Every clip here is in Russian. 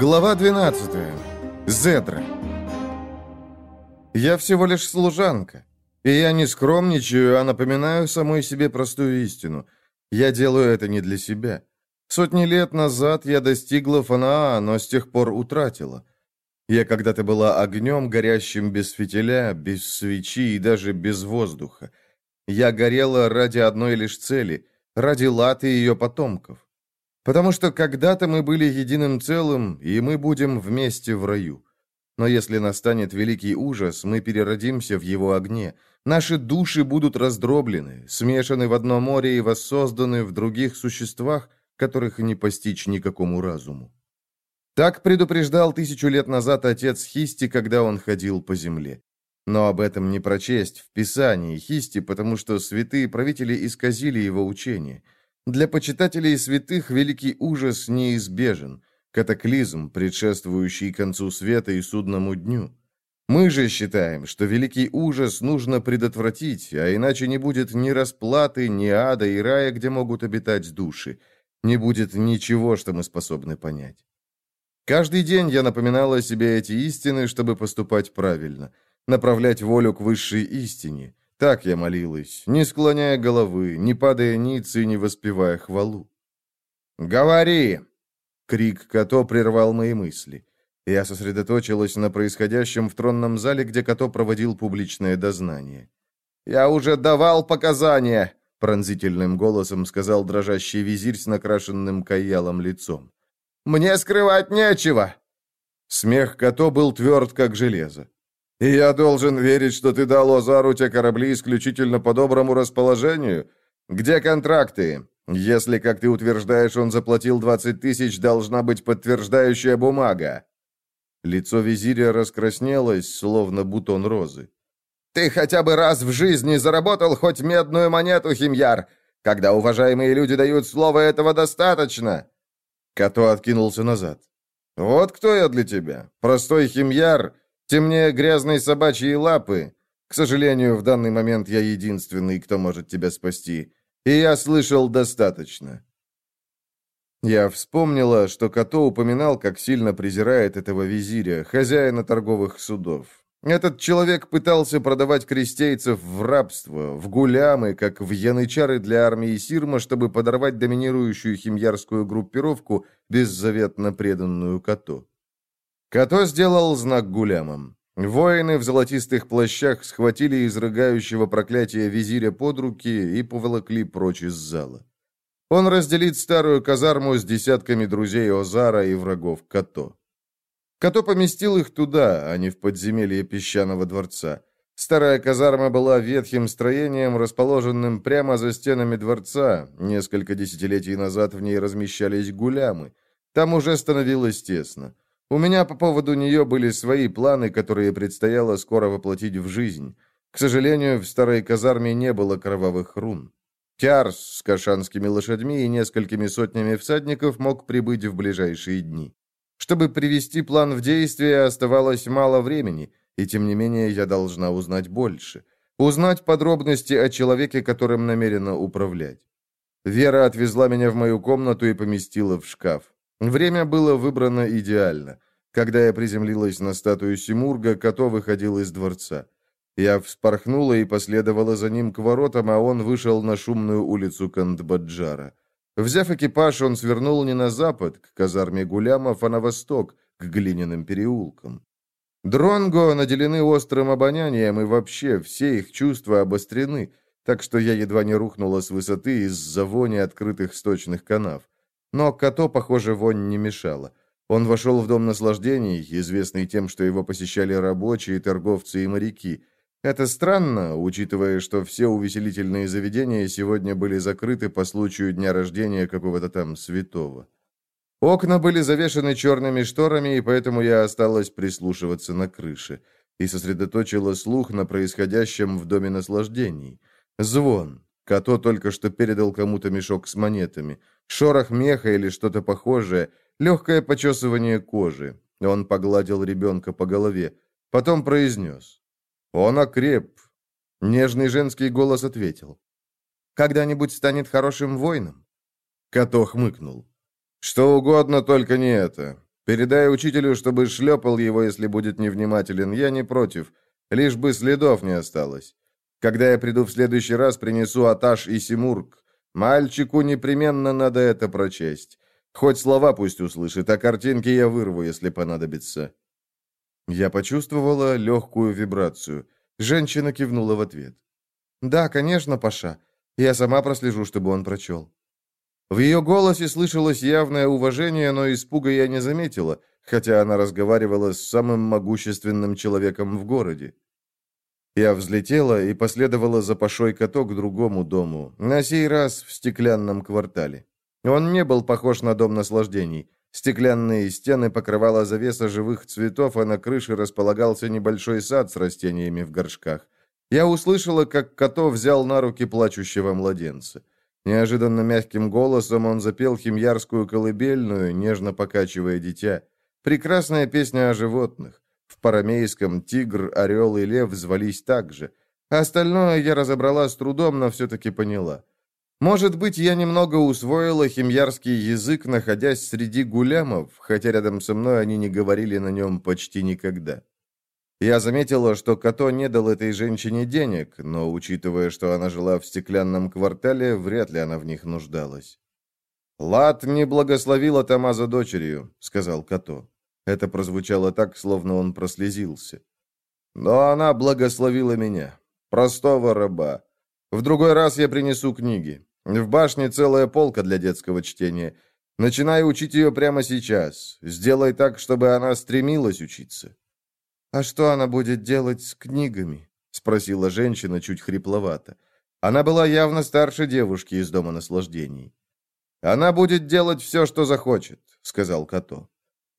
Глава 12. Зедра. Я всего лишь служанка. И я не скромничаю, а напоминаю самой себе простую истину. Я делаю это не для себя. Сотни лет назад я достигла Фанаа, но с тех пор утратила. Я когда-то была огнем, горящим без фитиля, без свечи и даже без воздуха. Я горела ради одной лишь цели, ради Латы ее потомков. Потому что когда-то мы были единым целым, и мы будем вместе в раю. Но если настанет великий ужас, мы переродимся в его огне. Наши души будут раздроблены, смешаны в одно море и воссозданы в других существах, которых не постичь никакому разуму. Так предупреждал тысячу лет назад отец Хисти, когда он ходил по земле. Но об этом не прочесть в Писании Хисти, потому что святые правители исказили его учение – для почитателей святых великий ужас неизбежен, катаклизм, предшествующий концу света и судному дню. Мы же считаем, что великий ужас нужно предотвратить, а иначе не будет ни расплаты, ни ада и рая, где могут обитать души. Не будет ничего, что мы способны понять. Каждый день я напоминала себе эти истины, чтобы поступать правильно, направлять волю к высшей истине. Так я молилась, не склоняя головы, не падая ниц и не воспевая хвалу. «Говори!» Крик Като прервал мои мысли. Я сосредоточилась на происходящем в тронном зале, где Като проводил публичное дознание. «Я уже давал показания!» пронзительным голосом сказал дрожащий визирь с накрашенным каялом лицом. «Мне скрывать нечего!» Смех Като был тверд, как железо. Я должен верить, что ты дал Озару те корабли исключительно по доброму расположению? Где контракты? Если, как ты утверждаешь, он заплатил 20 тысяч, должна быть подтверждающая бумага». Лицо визиря раскраснелось, словно бутон розы. «Ты хотя бы раз в жизни заработал хоть медную монету, Химьяр? Когда уважаемые люди дают слово, этого достаточно!» Като откинулся назад. «Вот кто я для тебя? Простой Химьяр, Темнее грязной собачьей лапы. К сожалению, в данный момент я единственный, кто может тебя спасти. И я слышал достаточно». Я вспомнила, что Като упоминал, как сильно презирает этого визиря, хозяина торговых судов. Этот человек пытался продавать крестейцев в рабство, в гулямы, как в янычары для армии Сирма, чтобы подорвать доминирующую химьярскую группировку, беззаветно преданную Като. Като сделал знак гулямам. Воины в золотистых плащах схватили изрыгающего проклятия визиря под руки и поволокли прочь из зала. Он разделит старую казарму с десятками друзей Озара и врагов Като. Като поместил их туда, а не в подземелье песчаного дворца. Старая казарма была ветхим строением, расположенным прямо за стенами дворца. Несколько десятилетий назад в ней размещались гулямы. Там уже становилось тесно. У меня по поводу нее были свои планы, которые предстояло скоро воплотить в жизнь. К сожалению, в старой казарме не было кровавых рун. Тярс с кашанскими лошадьми и несколькими сотнями всадников мог прибыть в ближайшие дни. Чтобы привести план в действие, оставалось мало времени, и тем не менее я должна узнать больше. Узнать подробности о человеке, которым намерена управлять. Вера отвезла меня в мою комнату и поместила в шкаф. Время было выбрано идеально. Когда я приземлилась на статую Симурга, Като выходил из дворца. Я вспорхнула и последовала за ним к воротам, а он вышел на шумную улицу Кандбаджара. Взяв экипаж, он свернул не на запад, к казарме Гулямов, а на восток, к глиняным переулкам. Дронго наделены острым обонянием, и вообще все их чувства обострены, так что я едва не рухнула с высоты из-за вони открытых сточных канав. Но Като, похоже, вонь не мешала. Он вошел в дом наслаждений, известный тем, что его посещали рабочие, торговцы и моряки. Это странно, учитывая, что все увеселительные заведения сегодня были закрыты по случаю дня рождения какого-то там святого. Окна были завешаны черными шторами, и поэтому я осталась прислушиваться на крыше и сосредоточила слух на происходящем в доме наслаждений. Звон. Като только что передал кому-то мешок с монетами. Шорох меха или что-то похожее, легкое почесывание кожи. Он погладил ребенка по голове. Потом произнес. «Он окреп». Нежный женский голос ответил. «Когда-нибудь станет хорошим воином?» Като хмыкнул. «Что угодно, только не это. Передай учителю, чтобы шлепал его, если будет невнимателен. Я не против. Лишь бы следов не осталось. Когда я приду в следующий раз, принесу Аташ и Симург. Мальчику непременно надо это прочесть. Хоть слова пусть услышит, а картинки я вырву, если понадобится». Я почувствовала легкую вибрацию. Женщина кивнула в ответ. «Да, конечно, Паша. Я сама прослежу, чтобы он прочел». В ее голосе слышалось явное уважение, но испуга я не заметила, хотя она разговаривала с самым могущественным человеком в городе. Я взлетела и последовала за Пашой Като к другому дому, на сей раз в стеклянном квартале. Он не был похож на дом наслаждений. Стеклянные стены покрывала завеса живых цветов, а на крыше располагался небольшой сад с растениями в горшках. Я услышала, как Като взял на руки плачущего младенца. Неожиданно мягким голосом он запел химьярскую колыбельную, нежно покачивая дитя. Прекрасная песня о животных. В парамейском тигр, орел и лев звались так же. Остальное я разобрала с трудом, но все-таки поняла. Может быть, я немного усвоила химьярский язык, находясь среди гулямов, хотя рядом со мной они не говорили на нем почти никогда. Я заметила, что Като не дал этой женщине денег, но, учитывая, что она жила в стеклянном квартале, вряд ли она в них нуждалась. «Лад не благословила Тома за дочерью», — сказал Като. Это прозвучало так, словно он прослезился. «Но она благословила меня, простого раба. В другой раз я принесу книги. В башне целая полка для детского чтения. Начинай учить ее прямо сейчас. Сделай так, чтобы она стремилась учиться». «А что она будет делать с книгами?» — спросила женщина чуть хрипловато. Она была явно старше девушки из Дома наслаждений. «Она будет делать все, что захочет», — сказал Като.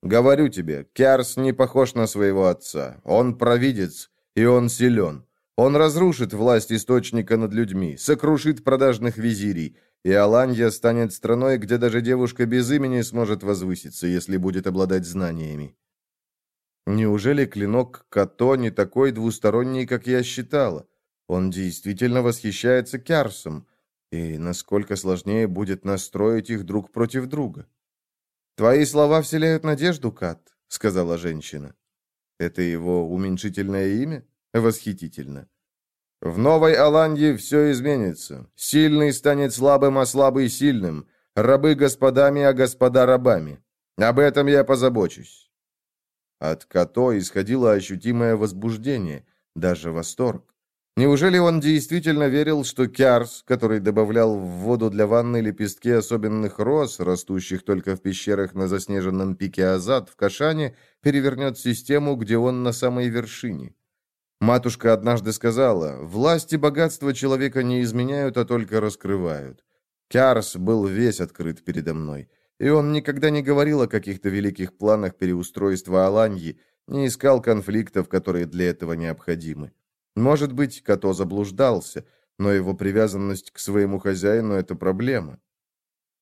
«Говорю тебе, Кярс не похож на своего отца. Он провидец, и он силен. Он разрушит власть Источника над людьми, сокрушит продажных визирей, и Аланья станет страной, где даже девушка без имени сможет возвыситься, если будет обладать знаниями. Неужели клинок Като не такой двусторонний, как я считала? Он действительно восхищается Кярсом, и насколько сложнее будет настроить их друг против друга. «Твои слова вселяют надежду, Кат», — сказала женщина. «Это его уменьшительное имя?» Восхитительно. В Новой Аланье все изменится. Сильный станет слабым, а слабый сильным. Рабы господами, а господа рабами. Об этом я позабочусь. От Като исходило ощутимое возбуждение, даже восторг. Неужели он действительно верил, что Кярс, который добавлял в воду для ванны лепестки особенных роз, растущих только в пещерах на заснеженном пике Азад в Кашане, перевернет систему, где он на самой вершине? Матушка однажды сказала, «Власть и богатство человека не изменяют, а только раскрывают». Кярс был весь открыт передо мной, и он никогда не говорил о каких-то великих планах переустройства Аланьи, не искал конфликтов, которые для этого необходимы. Может быть, Като заблуждался, но его привязанность к своему хозяину – это проблема.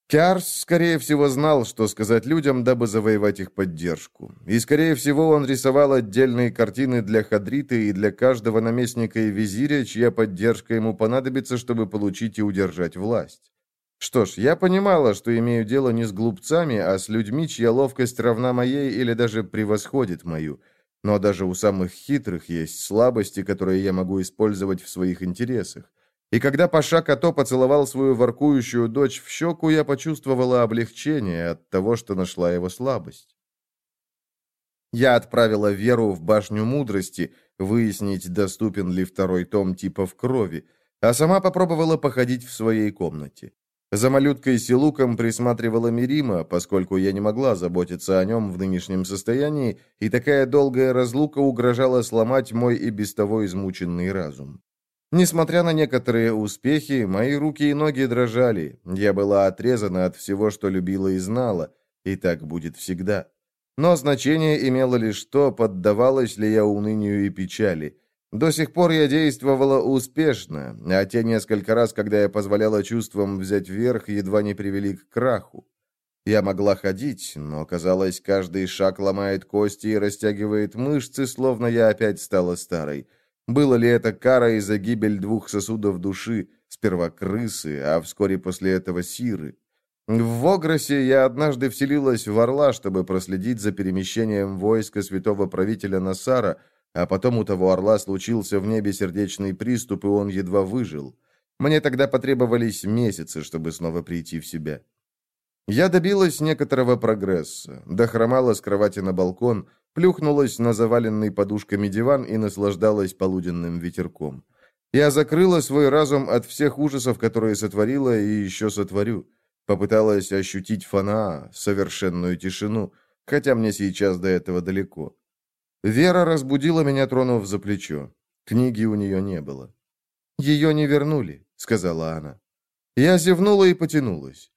Кярс, скорее всего, знал, что сказать людям, дабы завоевать их поддержку. И, скорее всего, он рисовал отдельные картины для Хадрита и для каждого наместника и визиря, чья поддержка ему понадобится, чтобы получить и удержать власть. Что ж, я понимала, что имею дело не с глупцами, а с людьми, чья ловкость равна моей или даже превосходит мою. Но даже у самых хитрых есть слабости, которые я могу использовать в своих интересах. И когда Паша Като поцеловал свою воркующую дочь в щеку, я почувствовала облегчение от того, что нашла его слабость. Я отправила Веру в башню мудрости, выяснить, доступен ли второй том типа в крови, а сама попробовала походить в своей комнате. За малюткой Силуком присматривала Мирима, поскольку я не могла заботиться о нем в нынешнем состоянии, и такая долгая разлука угрожала сломать мой и без того измученный разум. Несмотря на некоторые успехи, мои руки и ноги дрожали. Я была отрезана от всего, что любила и знала, и так будет всегда. Но значение имело лишь то, поддавалась ли я унынию и печали. До сих пор я действовала успешно, а те несколько раз, когда я позволяла чувствам взять верх, едва не привели к краху. Я могла ходить, но, казалось, каждый шаг ломает кости и растягивает мышцы, словно я опять стала старой. Было ли это карой за гибель двух сосудов души, сперва крысы, а вскоре после этого сиры? В Вогросе я однажды вселилась в Орла, чтобы проследить за перемещением войска святого правителя Насара, а потом у того Орла случился в небе сердечный приступ, и он едва выжил. Мне тогда потребовались месяцы, чтобы снова прийти в себя. Я добилась некоторого прогресса, дохромала с кровати на балкон, плюхнулась на заваленный подушками диван и наслаждалась полуденным ветерком. Я закрыла свой разум от всех ужасов, которые сотворила и еще сотворю. Попыталась ощутить фана, совершенную тишину, хотя мне сейчас до этого далеко. Вера разбудила меня, тронув за плечо. Книги у нее не было. «Ее не вернули», — сказала она. Я зевнула и потянулась.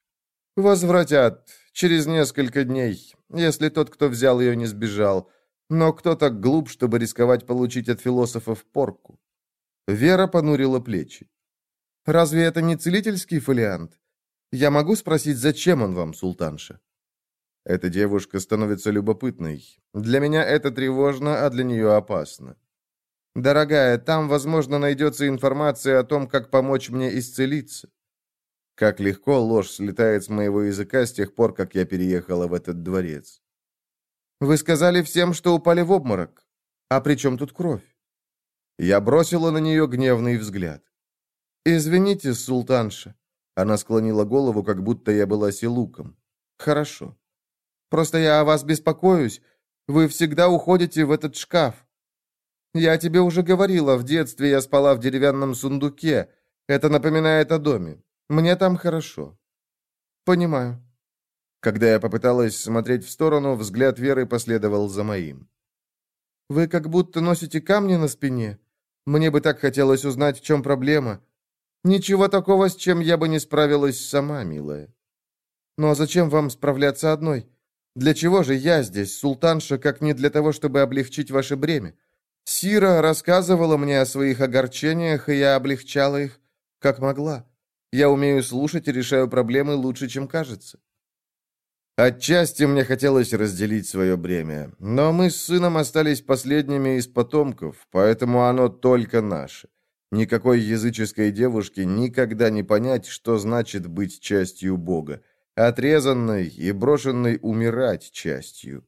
«Возвратят. Через несколько дней, если тот, кто взял ее, не сбежал. Но кто так глуп, чтобы рисковать получить от философов порку?» Вера понурила плечи. «Разве это не целительский фолиант? Я могу спросить, зачем он вам, султанша?» Эта девушка становится любопытной. Для меня это тревожно, а для нее опасно. «Дорогая, там, возможно, найдется информация о том, как помочь мне исцелиться». Как легко ложь слетает с моего языка с тех пор, как я переехала в этот дворец. «Вы сказали всем, что упали в обморок. А при чем тут кровь?» Я бросила на нее гневный взгляд. «Извините, султанша». Она склонила голову, как будто я была силуком. «Хорошо. Просто я о вас беспокоюсь. Вы всегда уходите в этот шкаф. Я тебе уже говорила, в детстве я спала в деревянном сундуке. Это напоминает о доме. Мне там хорошо. Понимаю. Когда я попыталась смотреть в сторону, взгляд Веры последовал за моим. Вы как будто носите камни на спине. Мне бы так хотелось узнать, в чем проблема. Ничего такого, с чем я бы не справилась сама, милая. Ну а зачем вам справляться одной? Для чего же я здесь, султанша, как не для того, чтобы облегчить ваше бремя? Сира рассказывала мне о своих огорчениях, и я облегчала их, как могла. Я умею слушать и решаю проблемы лучше, чем кажется. Отчасти мне хотелось разделить свое бремя, но мы с сыном остались последними из потомков, поэтому оно только наше. Никакой языческой девушке никогда не понять, что значит быть частью Бога отрезанной и брошенной умирать частью.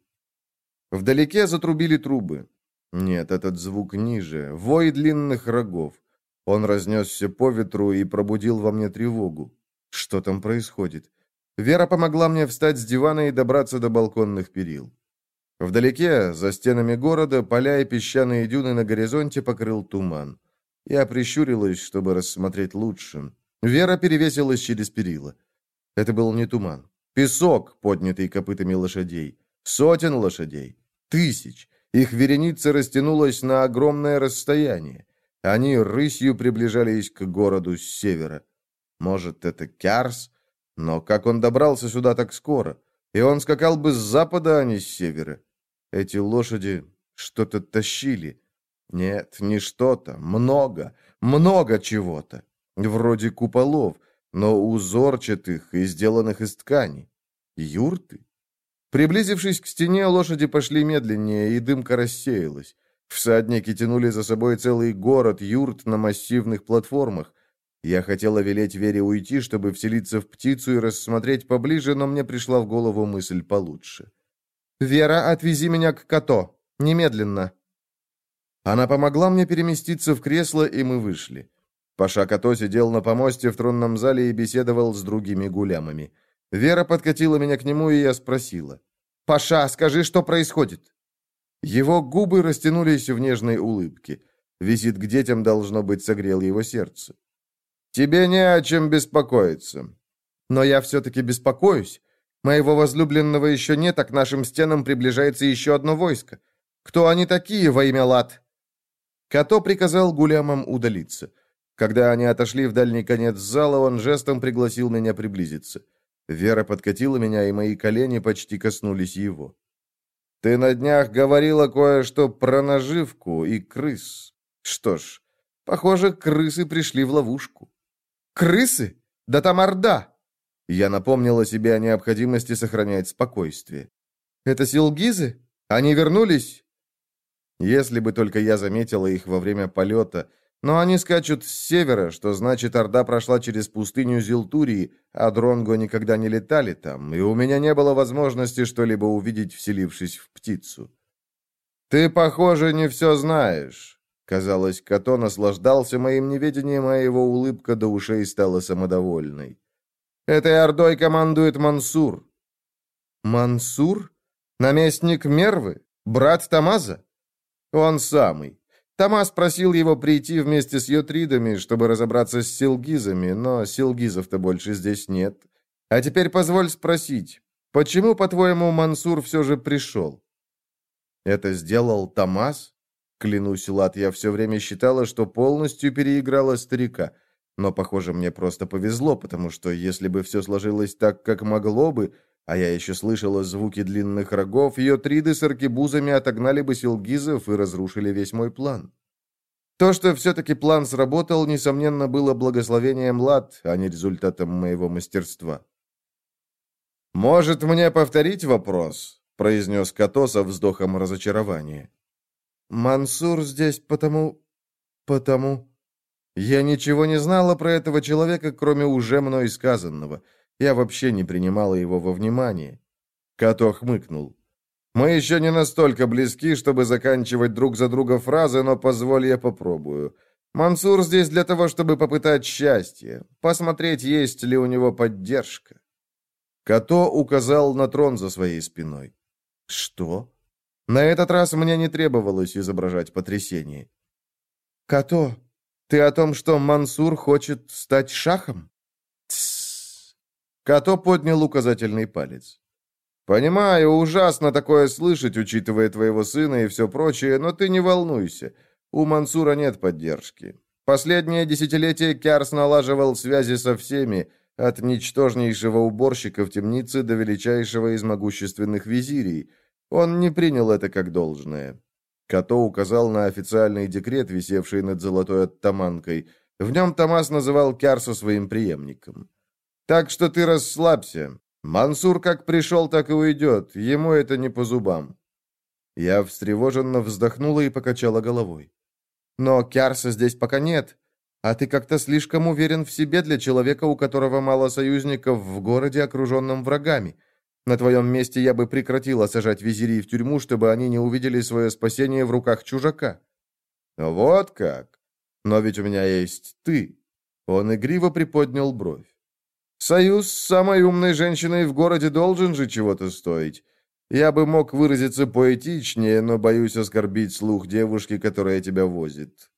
Вдалеке затрубили трубы. Нет, этот звук ниже, вой длинных рогов. Он разнесся по ветру и пробудил во мне тревогу. Что там происходит? Вера помогла мне встать с дивана и добраться до балконных перил. Вдалеке, за стенами города, поля и песчаные дюны на горизонте покрыл туман. Я прищурилась, чтобы рассмотреть лучше. Вера перевесилась через перила. Это был не туман. Песок, поднятый копытами лошадей. Сотен лошадей. Тысяч. Их вереница растянулась на огромное расстояние. Они рысью приближались к городу с севера. Может, это Кярс? Но как он добрался сюда так скоро? И он скакал бы с запада, а не с севера. Эти лошади что-то тащили. Нет, не что-то. Много. Много чего-то. Вроде куполов но узорчатых и сделанных из ткани. Юрты? Приблизившись к стене, лошади пошли медленнее, и дымка рассеялась. Всадники тянули за собой целый город юрт на массивных платформах. Я хотела велеть Вере уйти, чтобы вселиться в птицу и рассмотреть поближе, но мне пришла в голову мысль получше. «Вера, отвези меня к Като. Немедленно». Она помогла мне переместиться в кресло, и мы вышли. Паша Като сидел на помосте в тронном зале и беседовал с другими гулямами. Вера подкатила меня к нему, и я спросила. «Паша, скажи, что происходит?» Его губы растянулись в нежной улыбке. Визит к детям, должно быть, согрел его сердце. «Тебе не о чем беспокоиться». «Но я все-таки беспокоюсь. Моего возлюбленного еще нет, а к нашим стенам приближается еще одно войско. Кто они такие во имя Лад?» Като приказал гулямам удалиться. Когда они отошли в дальний конец зала, он жестом пригласил меня приблизиться. Вера подкатила меня, и мои колени почти коснулись его. «Ты на днях говорила кое-что про наживку и крыс. Что ж, похоже, крысы пришли в ловушку». «Крысы? Да там орда!» Я напомнила себе о необходимости сохранять спокойствие. «Это силгизы? Они вернулись?» Если бы только я заметила их во время полета, Но они скачут с севера, что значит, Орда прошла через пустыню Зилтурии, а Дронго никогда не летали там, и у меня не было возможности что-либо увидеть, вселившись в птицу. «Ты, похоже, не все знаешь». Казалось, Като наслаждался моим неведением, а его улыбка до ушей стала самодовольной. «Этой Ордой командует Мансур». «Мансур? Наместник Мервы? Брат Тамаза?» «Он самый. Томас просил его прийти вместе с йотридами, чтобы разобраться с силгизами, но силгизов-то больше здесь нет. А теперь позволь спросить, почему, по-твоему, Мансур все же пришел? Это сделал Томас? Клянусь, Лат, я все время считала, что полностью переиграла старика. Но, похоже, мне просто повезло, потому что если бы все сложилось так, как могло бы, а я еще слышала звуки длинных рогов, ее триды с аркебузами отогнали бы силгизов и разрушили весь мой план. То, что все-таки план сработал, несомненно, было благословением Лад, а не результатом моего мастерства. «Может, мне повторить вопрос?» — произнес Като со вздохом разочарования. «Мансур здесь потому... потому...» Я ничего не знала про этого человека, кроме уже мной сказанного — я вообще не принимала его во внимание. Като хмыкнул. «Мы еще не настолько близки, чтобы заканчивать друг за друга фразы, но позволь я попробую. Мансур здесь для того, чтобы попытать счастье, посмотреть, есть ли у него поддержка». Като указал на трон за своей спиной. «Что?» На этот раз мне не требовалось изображать потрясение. «Като, ты о том, что Мансур хочет стать шахом?» Като поднял указательный палец. «Понимаю, ужасно такое слышать, учитывая твоего сына и все прочее, но ты не волнуйся. У Мансура нет поддержки. Последнее десятилетие Кярс налаживал связи со всеми, от ничтожнейшего уборщика в темнице до величайшего из могущественных визирий. Он не принял это как должное». Като указал на официальный декрет, висевший над золотой оттаманкой. В нем Томас называл Кярса своим преемником. Так что ты расслабься. Мансур как пришел, так и уйдет. Ему это не по зубам». Я встревоженно вздохнула и покачала головой. «Но Кярса здесь пока нет. А ты как-то слишком уверен в себе для человека, у которого мало союзников в городе, окруженном врагами. На твоем месте я бы прекратила сажать визирей в тюрьму, чтобы они не увидели свое спасение в руках чужака». «Вот как? Но ведь у меня есть ты». Он игриво приподнял бровь. Союз с самой умной женщиной в городе должен же чего-то стоить. Я бы мог выразиться поэтичнее, но боюсь оскорбить слух девушки, которая тебя возит».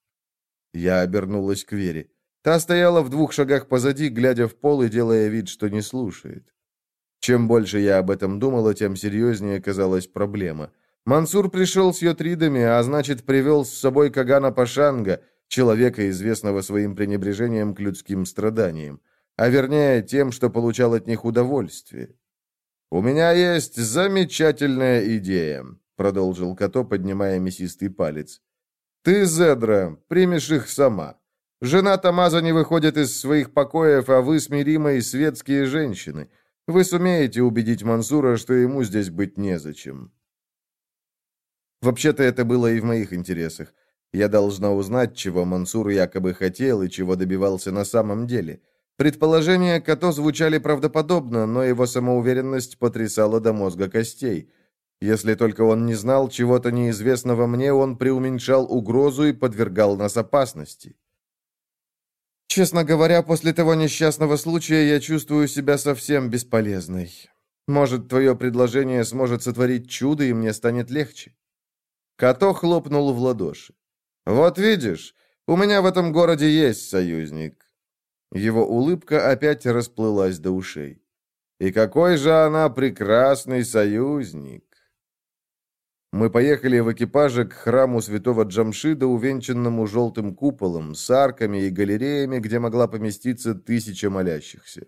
Я обернулась к Вере. Та стояла в двух шагах позади, глядя в пол и делая вид, что не слушает. Чем больше я об этом думала, тем серьезнее казалась проблема. Мансур пришел с йотридами, а значит, привел с собой Кагана Пашанга, человека, известного своим пренебрежением к людским страданиям а вернее тем, что получал от них удовольствие. «У меня есть замечательная идея», — продолжил Като, поднимая мясистый палец. «Ты, Зедра, примешь их сама. Жена Тамаза не выходит из своих покоев, а вы с Миримой светские женщины. Вы сумеете убедить Мансура, что ему здесь быть незачем». Вообще-то это было и в моих интересах. Я должна узнать, чего Мансур якобы хотел и чего добивался на самом деле — Предположения Като звучали правдоподобно, но его самоуверенность потрясала до мозга костей. Если только он не знал чего-то неизвестного мне, он преуменьшал угрозу и подвергал нас опасности. Честно говоря, после того несчастного случая я чувствую себя совсем бесполезной. Может, твое предложение сможет сотворить чудо, и мне станет легче. Като хлопнул в ладоши. «Вот видишь, у меня в этом городе есть союзник. Его улыбка опять расплылась до ушей. «И какой же она прекрасный союзник!» Мы поехали в экипаже к храму святого Джамшида, увенчанному желтым куполом, с арками и галереями, где могла поместиться тысяча молящихся.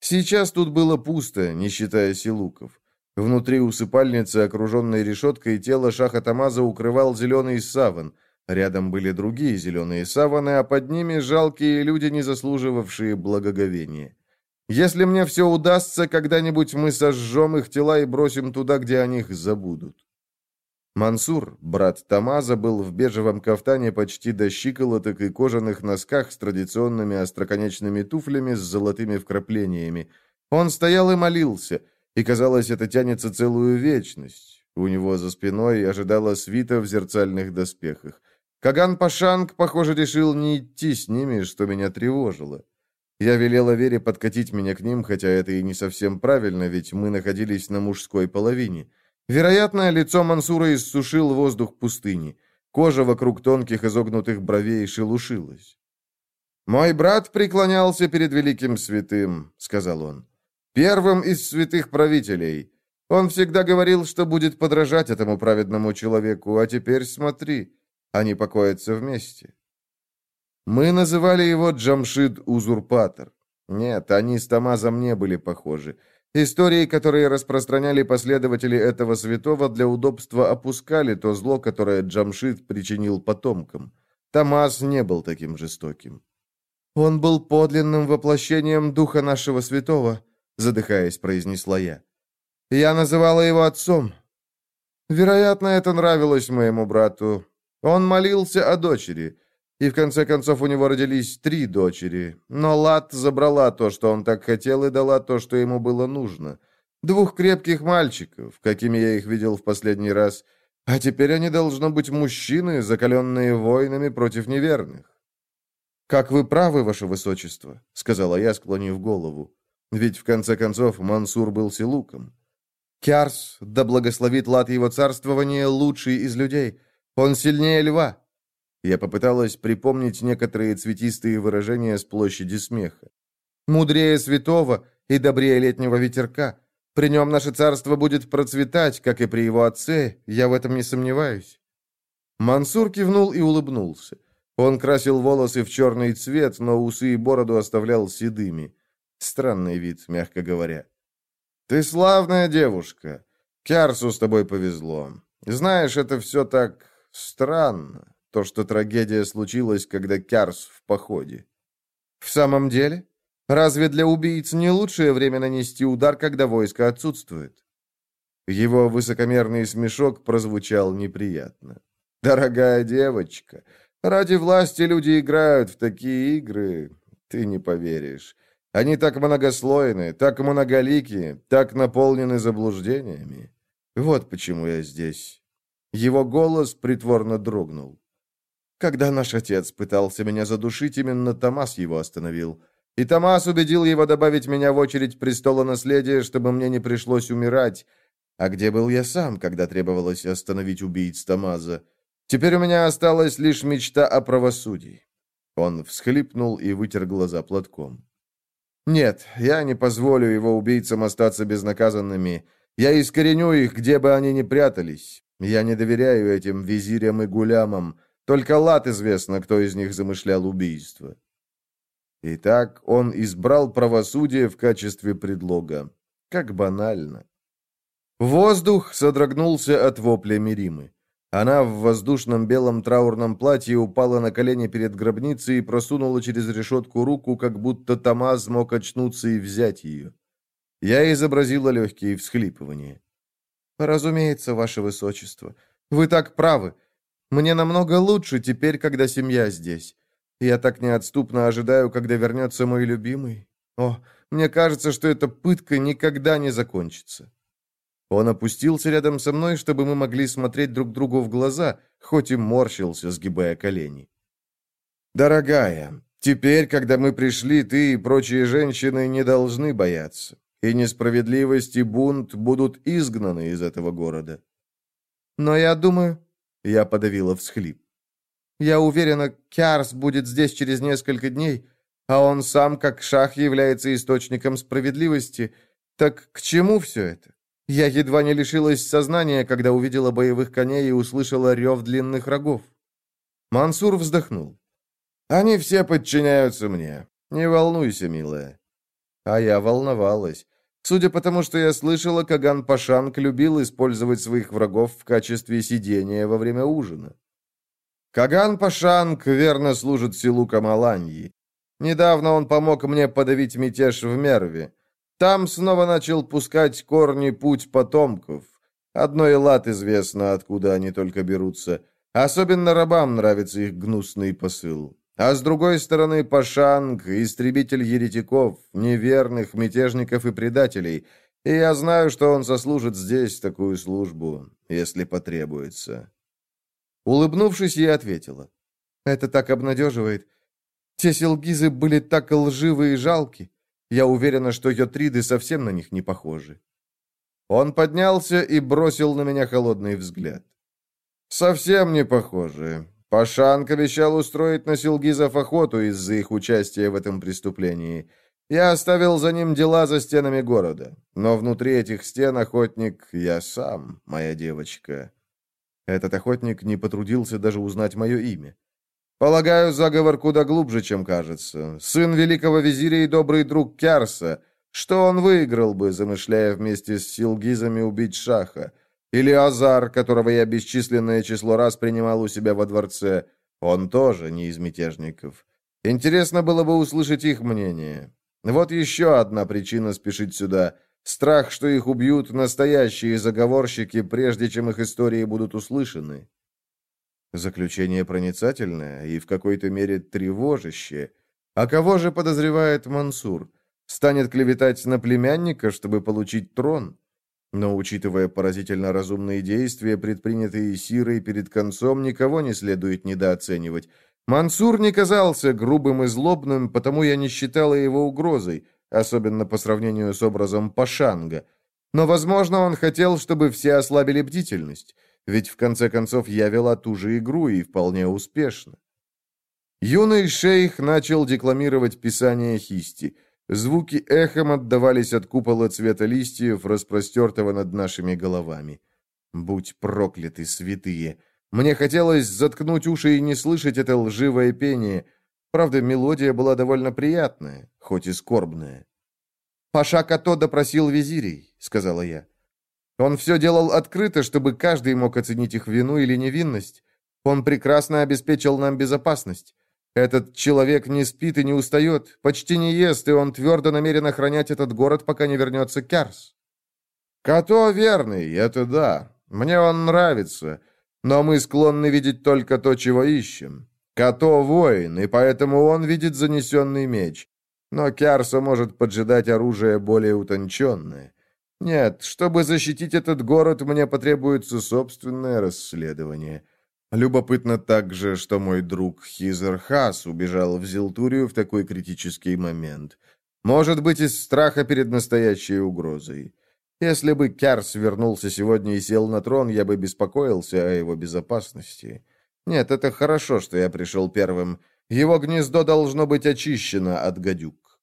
Сейчас тут было пусто, не считая силуков. Внутри усыпальницы, окруженной решеткой, тело Шаха Тамаза укрывал зеленый саван – Рядом были другие зеленые саваны, а под ними жалкие люди, не заслуживавшие благоговения. Если мне все удастся, когда-нибудь мы сожжем их тела и бросим туда, где о них забудут. Мансур, брат Тамаза, был в бежевом кафтане почти до щиколоток и кожаных носках с традиционными остроконечными туфлями с золотыми вкраплениями. Он стоял и молился, и, казалось, это тянется целую вечность. У него за спиной ожидала свита в зерцальных доспехах. Каган Пашанг, похоже, решил не идти с ними, что меня тревожило. Я велела Вере подкатить меня к ним, хотя это и не совсем правильно, ведь мы находились на мужской половине. Вероятно, лицо Мансура иссушил воздух пустыни. Кожа вокруг тонких изогнутых бровей шелушилась. «Мой брат преклонялся перед великим святым», — сказал он. «Первым из святых правителей. Он всегда говорил, что будет подражать этому праведному человеку, а теперь смотри, они покоятся вместе». Мы называли его Джамшид-узурпатор. Нет, они с Тамазом не были похожи. Истории, которые распространяли последователи этого святого, для удобства опускали то зло, которое Джамшид причинил потомкам. Тамас не был таким жестоким. «Он был подлинным воплощением духа нашего святого», задыхаясь, произнесла я. «Я называла его отцом. Вероятно, это нравилось моему брату. Он молился о дочери». И в конце концов у него родились три дочери. Но Лат забрала то, что он так хотел, и дала то, что ему было нужно. Двух крепких мальчиков, какими я их видел в последний раз. А теперь они должны быть мужчины, закаленные войнами против неверных. «Как вы правы, ваше высочество», — сказала я, склонив голову. Ведь, в конце концов, Мансур был силуком. Кярс, да благословит лад его царствования, лучший из людей. Он сильнее льва. Я попыталась припомнить некоторые цветистые выражения с площади смеха. «Мудрее святого и добрее летнего ветерка. При нем наше царство будет процветать, как и при его отце, я в этом не сомневаюсь». Мансур кивнул и улыбнулся. Он красил волосы в черный цвет, но усы и бороду оставлял седыми. Странный вид, мягко говоря. «Ты славная девушка. Кярсу с тобой повезло. Знаешь, это все так странно то, что трагедия случилась, когда Кярс в походе. В самом деле? Разве для убийц не лучшее время нанести удар, когда войско отсутствует? Его высокомерный смешок прозвучал неприятно. «Дорогая девочка, ради власти люди играют в такие игры, ты не поверишь. Они так многослойны, так многолики, так наполнены заблуждениями. Вот почему я здесь». Его голос притворно дрогнул. Когда наш отец пытался меня задушить, именно Томас его остановил. И Томас убедил его добавить меня в очередь престола наследия, чтобы мне не пришлось умирать. А где был я сам, когда требовалось остановить убийц Томаза? Теперь у меня осталась лишь мечта о правосудии. Он всхлипнул и вытер глаза платком. Нет, я не позволю его убийцам остаться безнаказанными. Я искореню их, где бы они ни прятались. Я не доверяю этим визирям и гулямам. Только Лат известно, кто из них замышлял убийство. Итак, он избрал правосудие в качестве предлога. Как банально. Воздух содрогнулся от вопля Миримы. Она в воздушном белом траурном платье упала на колени перед гробницей и просунула через решетку руку, как будто Тамаз мог очнуться и взять ее. Я изобразила легкие всхлипывания. «Разумеется, ваше высочество. Вы так правы. Мне намного лучше теперь, когда семья здесь. Я так неотступно ожидаю, когда вернется мой любимый. О, мне кажется, что эта пытка никогда не закончится». Он опустился рядом со мной, чтобы мы могли смотреть друг другу в глаза, хоть и морщился, сгибая колени. «Дорогая, теперь, когда мы пришли, ты и прочие женщины не должны бояться, и несправедливость и бунт будут изгнаны из этого города». «Но я думаю, я подавила всхлип. «Я уверена, Кярс будет здесь через несколько дней, а он сам, как шах, является источником справедливости. Так к чему все это? Я едва не лишилась сознания, когда увидела боевых коней и услышала рев длинных рогов». Мансур вздохнул. «Они все подчиняются мне. Не волнуйся, милая». А я волновалась. Судя по тому, что я слышала, Каган Пашанг любил использовать своих врагов в качестве сидения во время ужина. Каган Пашанг верно служит силу Камаланьи. Недавно он помог мне подавить мятеж в Мерве. Там снова начал пускать корни путь потомков. Одной лад известно, откуда они только берутся. Особенно рабам нравится их гнусный посыл. А с другой стороны, Пашанг — истребитель еретиков, неверных, мятежников и предателей. И я знаю, что он сослужит здесь такую службу, если потребуется. Улыбнувшись, я ответила. Это так обнадеживает. Те силгизы были так лживы и жалки. Я уверена, что йотриды совсем на них не похожи. Он поднялся и бросил на меня холодный взгляд. «Совсем не похожи. Пашанк обещал устроить на силгизов охоту из-за их участия в этом преступлении. Я оставил за ним дела за стенами города. Но внутри этих стен охотник я сам, моя девочка». Этот охотник не потрудился даже узнать мое имя. Полагаю, заговор куда глубже, чем кажется. Сын великого визиря и добрый друг Кярса. Что он выиграл бы, замышляя вместе с силгизами убить Шаха? Или Азар, которого я бесчисленное число раз принимал у себя во дворце. Он тоже не из мятежников. Интересно было бы услышать их мнение. Вот еще одна причина спешить сюда. Страх, что их убьют настоящие заговорщики, прежде чем их истории будут услышаны. Заключение проницательное и в какой-то мере тревожащее. А кого же подозревает Мансур? Станет клеветать на племянника, чтобы получить трон? Но, учитывая поразительно разумные действия, предпринятые Сирой перед концом, никого не следует недооценивать. Мансур не казался грубым и злобным, потому я не считала его угрозой, особенно по сравнению с образом Пашанга. Но, возможно, он хотел, чтобы все ослабили бдительность. Ведь, в конце концов, я вела ту же игру и вполне успешно. Юный шейх начал декламировать писание Хисти. Звуки эхом отдавались от купола цвета листьев, распростертого над нашими головами. Будь прокляты, святые! Мне хотелось заткнуть уши и не слышать это лживое пение. Правда, мелодия была довольно приятная, хоть и скорбная. «Паша Като допросил визирей», — сказала я. Он все делал открыто, чтобы каждый мог оценить их вину или невинность. Он прекрасно обеспечил нам безопасность. Этот человек не спит и не устает, почти не ест, и он твердо намерен охранять этот город, пока не вернется Кярс. Като верный, это да. Мне он нравится, но мы склонны видеть только то, чего ищем. Като воин, и поэтому он видит занесенный меч. Но Кярса может поджидать оружие более утонченное. Нет, чтобы защитить этот город, мне потребуется собственное расследование. Любопытно также, что мой друг Хизер Хас убежал в Зилтурию в такой критический момент. Может быть, из страха перед настоящей угрозой. Если бы Кярс вернулся сегодня и сел на трон, я бы беспокоился о его безопасности. Нет, это хорошо, что я пришел первым. Его гнездо должно быть очищено от гадюк.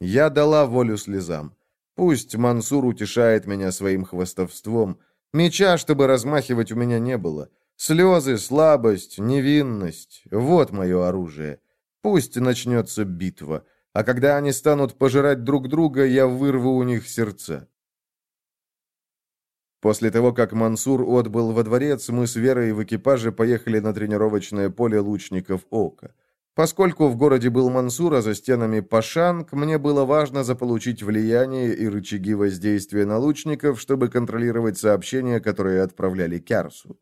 Я дала волю слезам. Пусть Мансур утешает меня своим хвастовством. Меча, чтобы размахивать, у меня не было. Слезы, слабость, невинность — вот мое оружие. Пусть начнется битва, а когда они станут пожирать друг друга, я вырву у них сердца. После того, как Мансур отбыл во дворец, мы с Верой в экипаже поехали на тренировочное поле лучников Ока. Поскольку в городе был Мансур, а за стенами Пашанг, мне было важно заполучить влияние и рычаги воздействия на лучников, чтобы контролировать сообщения, которые отправляли Кярсу.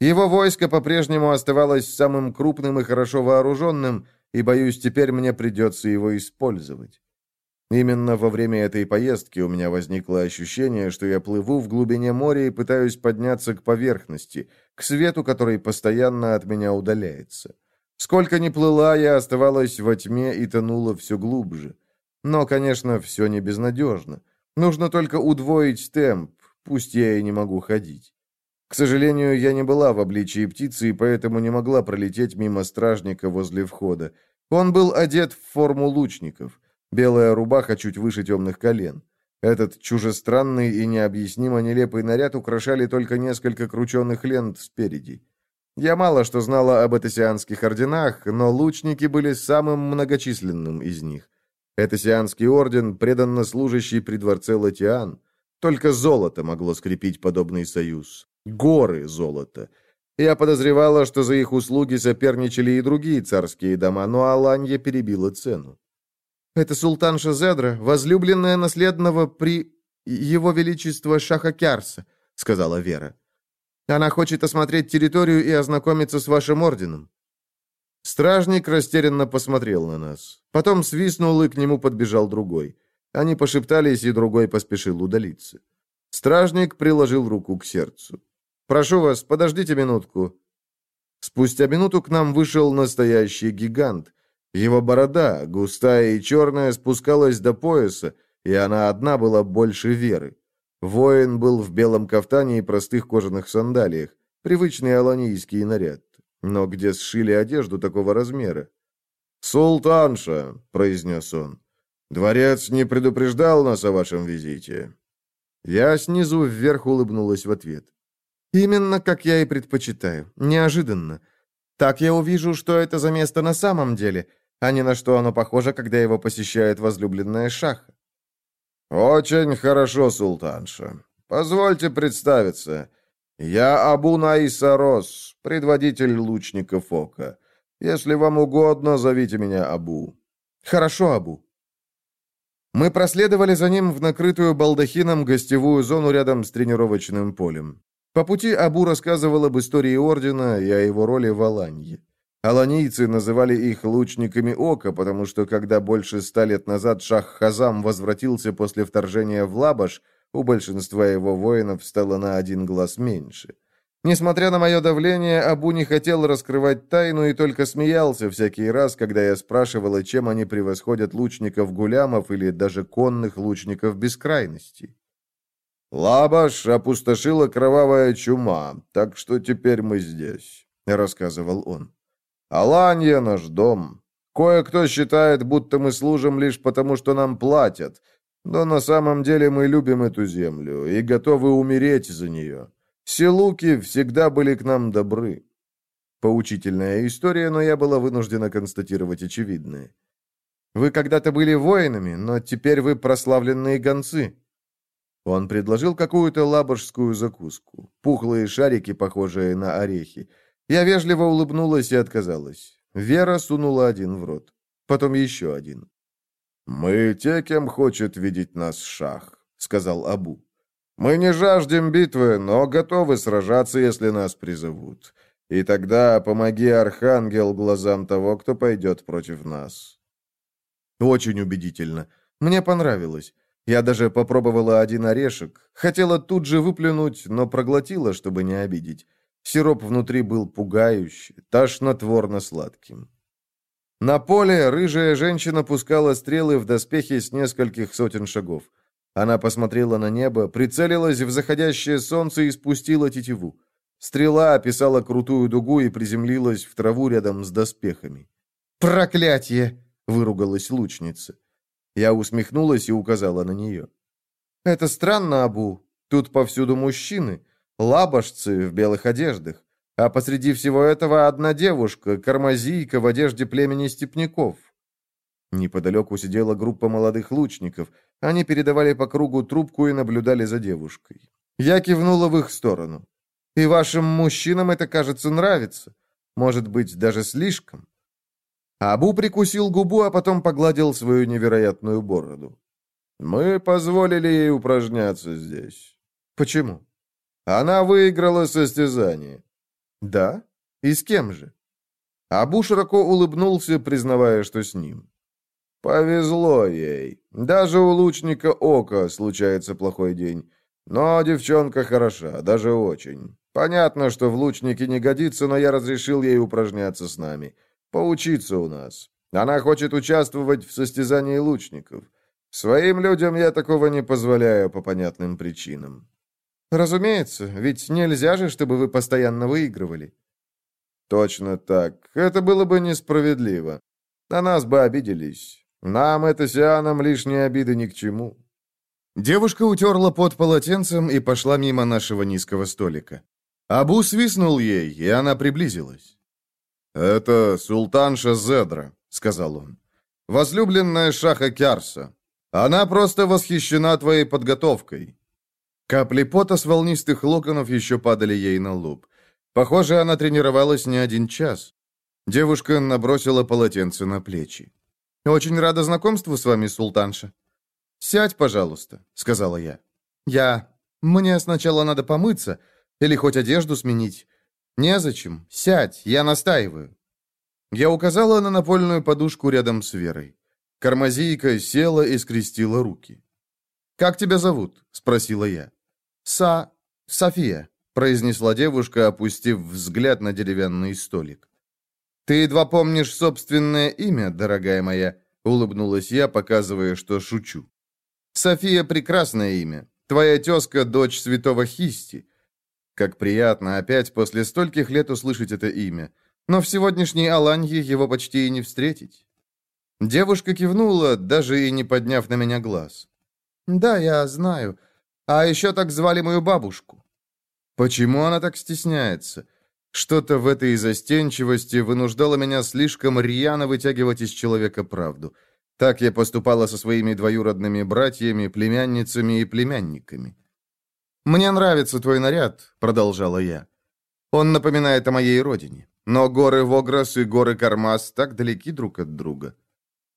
Его войско по-прежнему оставалось самым крупным и хорошо вооруженным, и, боюсь, теперь мне придется его использовать. Именно во время этой поездки у меня возникло ощущение, что я плыву в глубине моря и пытаюсь подняться к поверхности, к свету, который постоянно от меня удаляется. Сколько ни плыла, я оставалась во тьме и тонула все глубже. Но, конечно, все не безнадежно. Нужно только удвоить темп, пусть я и не могу ходить. К сожалению, я не была в обличии птицы и поэтому не могла пролететь мимо стражника возле входа. Он был одет в форму лучников. Белая рубаха чуть выше темных колен. Этот чужестранный и необъяснимо нелепый наряд украшали только несколько крученных лент спереди. Я мало что знала об этосианских орденах, но лучники были самым многочисленным из них. Этосианский орден, преданно служащий при дворце Латиан. Только золото могло скрепить подобный союз. Горы золота. Я подозревала, что за их услуги соперничали и другие царские дома, но Аланья перебила цену. «Это султанша Зедра, возлюбленная наследного при... его величества Шаха Кярса», сказала Вера. «Она хочет осмотреть территорию и ознакомиться с вашим орденом». Стражник растерянно посмотрел на нас. Потом свистнул, и к нему подбежал другой. Они пошептались, и другой поспешил удалиться. Стражник приложил руку к сердцу. «Прошу вас, подождите минутку». Спустя минуту к нам вышел настоящий гигант. Его борода, густая и черная, спускалась до пояса, и она одна была больше веры. Воин был в белом кафтане и простых кожаных сандалиях, привычный аланийский наряд. Но где сшили одежду такого размера? «Султанша», — произнес он, — «дворец не предупреждал нас о вашем визите». Я снизу вверх улыбнулась в ответ. «Именно как я и предпочитаю. Неожиданно. Так я увижу, что это за место на самом деле, а не на что оно похоже, когда его посещает возлюбленная шаха». «Очень хорошо, султанша. Позвольте представиться. Я Абу Наиса Рос, предводитель лучников Ока. Если вам угодно, зовите меня Абу». «Хорошо, Абу». Мы проследовали за ним в накрытую балдахином гостевую зону рядом с тренировочным полем. По пути Абу рассказывал об истории Ордена и о его роли в Аланье. Аланийцы называли их лучниками ока, потому что когда больше ста лет назад шах Хазам возвратился после вторжения в Лабаш, у большинства его воинов стало на один глаз меньше. Несмотря на мое давление, Абу не хотел раскрывать тайну и только смеялся всякий раз, когда я спрашивала, чем они превосходят лучников-гулямов или даже конных лучников бескрайности. «Лабаш опустошила кровавая чума, так что теперь мы здесь», — рассказывал он. Аланья наш дом. Кое-кто считает, будто мы служим лишь потому, что нам платят, но на самом деле мы любим эту землю и готовы умереть за нее. Селуки всегда были к нам добры. Поучительная история, но я была вынуждена констатировать очевидное. Вы когда-то были воинами, но теперь вы прославленные гонцы. Он предложил какую-то лабожскую закуску, пухлые шарики, похожие на орехи. Я вежливо улыбнулась и отказалась. Вера сунула один в рот. Потом еще один. «Мы те, кем хочет видеть нас шах», — сказал Абу. «Мы не жаждем битвы, но готовы сражаться, если нас призовут. И тогда помоги, Архангел, глазам того, кто пойдет против нас». Очень убедительно. Мне понравилось. Я даже попробовала один орешек. Хотела тут же выплюнуть, но проглотила, чтобы не обидеть. Сироп внутри был пугающий, тошнотворно сладким. На поле рыжая женщина пускала стрелы в доспехи с нескольких сотен шагов. Она посмотрела на небо, прицелилась в заходящее солнце и спустила тетиву. Стрела описала крутую дугу и приземлилась в траву рядом с доспехами. «Проклятье!» — выругалась лучница. Я усмехнулась и указала на нее. «Это странно, Абу. Тут повсюду мужчины лабошцы в белых одеждах, а посреди всего этого одна девушка, кармазийка в одежде племени степняков. Неподалеку сидела группа молодых лучников. Они передавали по кругу трубку и наблюдали за девушкой. Я кивнула в их сторону. «И вашим мужчинам это, кажется, нравится. Может быть, даже слишком». Абу прикусил губу, а потом погладил свою невероятную бороду. «Мы позволили ей упражняться здесь». «Почему?» Она выиграла состязание. Да? И с кем же? Абу широко улыбнулся, признавая, что с ним. Повезло ей. Даже у лучника ока случается плохой день. Но девчонка хороша, даже очень. Понятно, что в лучнике не годится, но я разрешил ей упражняться с нами. Поучиться у нас. Она хочет участвовать в состязании лучников. Своим людям я такого не позволяю по понятным причинам. «Разумеется, ведь нельзя же, чтобы вы постоянно выигрывали». «Точно так. Это было бы несправедливо. На нас бы обиделись. Нам, это сианам, лишние обиды ни к чему». Девушка утерла под полотенцем и пошла мимо нашего низкого столика. Абу свистнул ей, и она приблизилась. «Это султанша Зедра», — сказал он. «Возлюбленная Шаха Кярса. Она просто восхищена твоей подготовкой. Капли пота с волнистых локонов еще падали ей на лоб. Похоже, она тренировалась не один час. Девушка набросила полотенце на плечи. «Очень рада знакомству с вами, султанша». «Сядь, пожалуйста», — сказала я. «Я Мне сначала надо помыться или хоть одежду сменить. Незачем. Сядь, я настаиваю. Я указала на напольную подушку рядом с Верой. Кармазийка села и скрестила руки. «Как тебя зовут?» — спросила я. «Са... София», — произнесла девушка, опустив взгляд на деревянный столик. «Ты едва помнишь собственное имя, дорогая моя», — улыбнулась я, показывая, что шучу. «София — прекрасное имя. Твоя тезка — дочь святого Хисти. Как приятно опять после стольких лет услышать это имя. Но в сегодняшней Аланье его почти и не встретить». Девушка кивнула, даже и не подняв на меня глаз. «Да, я знаю. А еще так звали мою бабушку». «Почему она так стесняется?» Что-то в этой застенчивости вынуждало меня слишком рьяно вытягивать из человека правду. Так я поступала со своими двоюродными братьями, племянницами и племянниками. «Мне нравится твой наряд», — продолжала я. «Он напоминает о моей родине. Но горы Вогрос и горы Кармас так далеки друг от друга».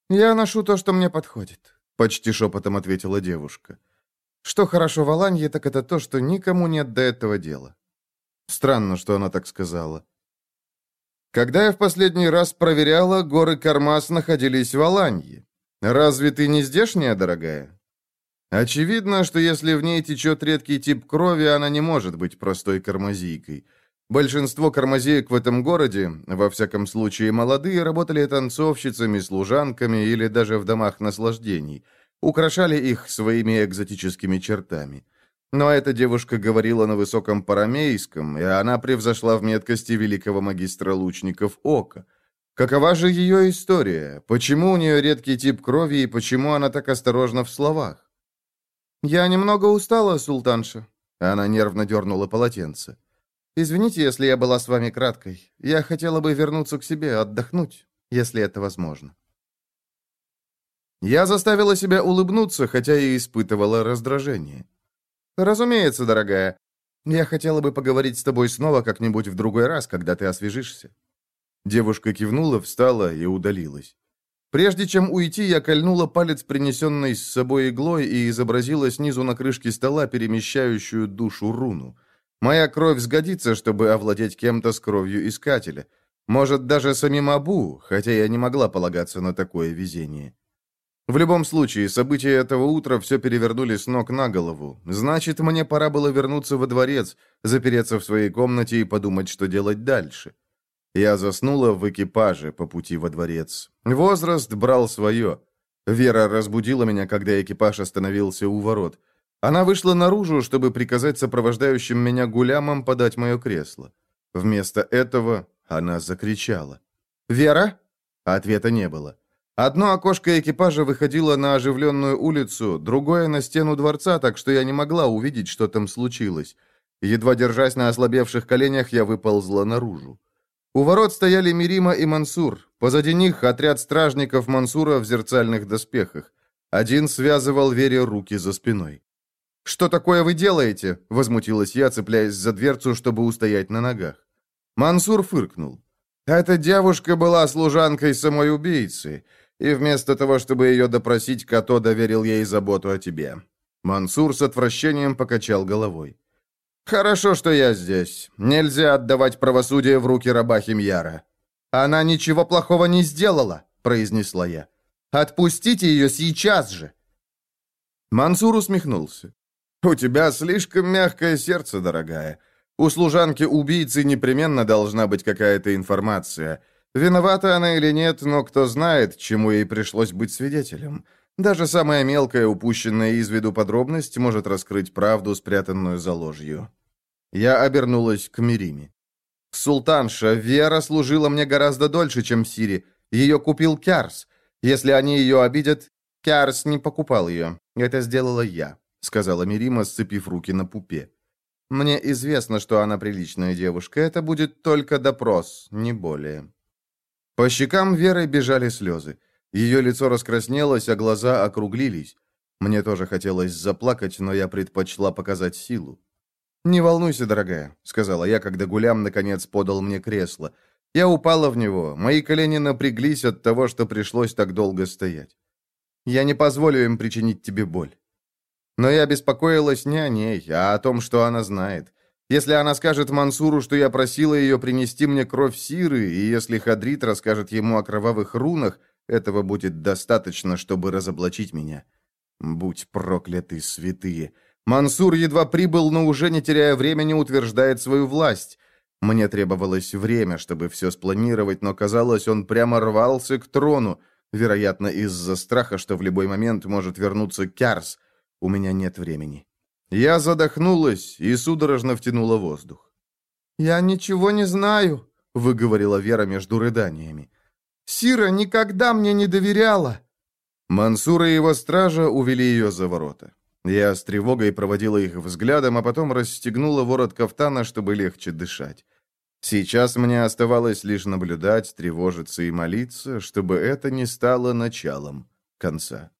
«Я ношу то, что мне подходит», — почти шепотом ответила девушка. «Что хорошо в Аланье, так это то, что никому нет до этого дела. Странно, что она так сказала. Когда я в последний раз проверяла, горы Кармас находились в Аланье. Разве ты не здешняя, дорогая? Очевидно, что если в ней течет редкий тип крови, она не может быть простой кармазийкой. Большинство кармазеек в этом городе, во всяком случае молодые, работали танцовщицами, служанками или даже в домах наслаждений, украшали их своими экзотическими чертами. Но эта девушка говорила на высоком парамейском, и она превзошла в меткости великого магистра лучников Ока. Какова же ее история? Почему у нее редкий тип крови и почему она так осторожна в словах? «Я немного устала, султанша». Она нервно дернула полотенце. «Извините, если я была с вами краткой. Я хотела бы вернуться к себе, отдохнуть, если это возможно». Я заставила себя улыбнуться, хотя и испытывала раздражение. «Разумеется, дорогая. Я хотела бы поговорить с тобой снова как-нибудь в другой раз, когда ты освежишься». Девушка кивнула, встала и удалилась. Прежде чем уйти, я кольнула палец, принесенной с собой иглой, и изобразила снизу на крышке стола перемещающую душу руну. Моя кровь сгодится, чтобы овладеть кем-то с кровью искателя. Может, даже самим Абу, хотя я не могла полагаться на такое везение. В любом случае, события этого утра все перевернули с ног на голову. Значит, мне пора было вернуться во дворец, запереться в своей комнате и подумать, что делать дальше. Я заснула в экипаже по пути во дворец. Возраст брал свое. Вера разбудила меня, когда экипаж остановился у ворот. Она вышла наружу, чтобы приказать сопровождающим меня гулямам подать мое кресло. Вместо этого она закричала. «Вера?» Ответа не было. Одно окошко экипажа выходило на оживленную улицу, другое на стену дворца, так что я не могла увидеть, что там случилось. Едва держась на ослабевших коленях, я выползла наружу. У ворот стояли Мирима и Мансур. Позади них отряд стражников Мансура в зерцальных доспехах. Один связывал Вере руки за спиной. «Что такое вы делаете?» — возмутилась я, цепляясь за дверцу, чтобы устоять на ногах. Мансур фыркнул. «Эта девушка была служанкой самой убийцы и вместо того, чтобы ее допросить, Като доверил ей заботу о тебе». Мансур с отвращением покачал головой. «Хорошо, что я здесь. Нельзя отдавать правосудие в руки раба Химьяра». «Она ничего плохого не сделала», — произнесла я. «Отпустите ее сейчас же». Мансур усмехнулся. «У тебя слишком мягкое сердце, дорогая. У служанки-убийцы непременно должна быть какая-то информация. Виновата она или нет, но кто знает, чему ей пришлось быть свидетелем. Даже самая мелкая, упущенная из виду подробность может раскрыть правду, спрятанную за ложью. Я обернулась к Мириме. «Султанша, Вера служила мне гораздо дольше, чем Сири. Ее купил Кярс. Если они ее обидят, Кярс не покупал ее. Это сделала я», — сказала Мирима, сцепив руки на пупе. «Мне известно, что она приличная девушка. Это будет только допрос, не более». По щекам Веры бежали слезы. Ее лицо раскраснелось, а глаза округлились. Мне тоже хотелось заплакать, но я предпочла показать силу. «Не волнуйся, дорогая», — сказала я, когда Гулям наконец подал мне кресло. Я упала в него, мои колени напряглись от того, что пришлось так долго стоять. «Я не позволю им причинить тебе боль». Но я беспокоилась не о ней, а о том, что она знает. Если она скажет Мансуру, что я просила ее принести мне кровь Сиры, и если Хадрит расскажет ему о кровавых рунах, этого будет достаточно, чтобы разоблачить меня. Будь прокляты, святые. Мансур едва прибыл, но уже не теряя времени утверждает свою власть. Мне требовалось время, чтобы все спланировать, но казалось, он прямо рвался к трону, вероятно, из-за страха, что в любой момент может вернуться Кярс. У меня нет времени. Я задохнулась и судорожно втянула воздух. «Я ничего не знаю», — выговорила Вера между рыданиями. «Сира никогда мне не доверяла». Мансура и его стража увели ее за ворота. Я с тревогой проводила их взглядом, а потом расстегнула ворот кафтана, чтобы легче дышать. Сейчас мне оставалось лишь наблюдать, тревожиться и молиться, чтобы это не стало началом конца.